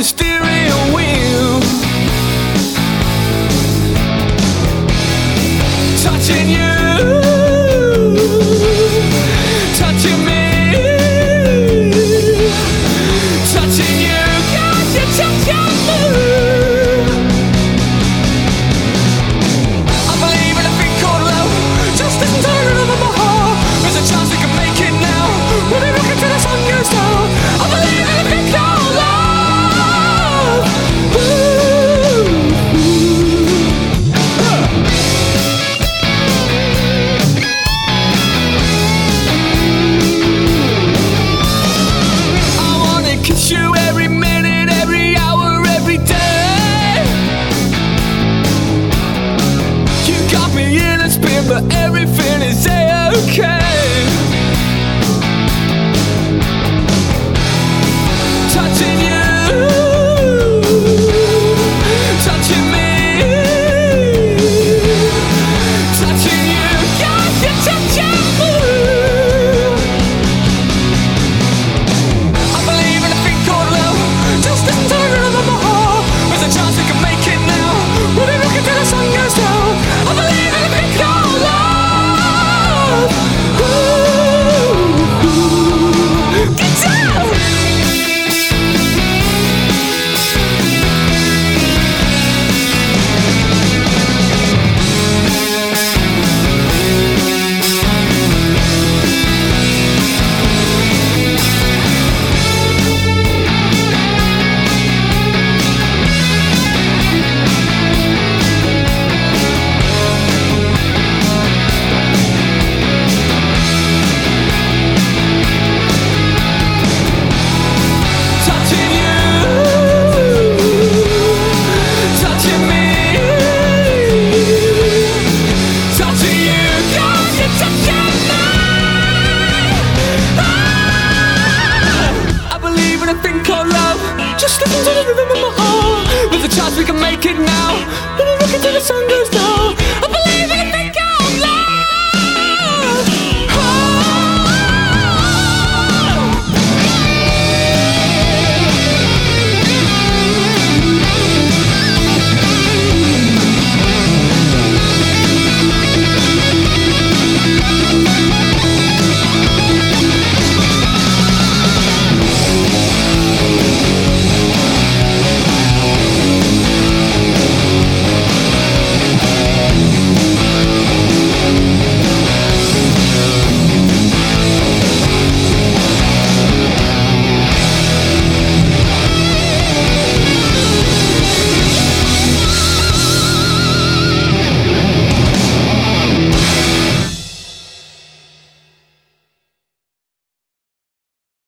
Mysterious. steering everything is could not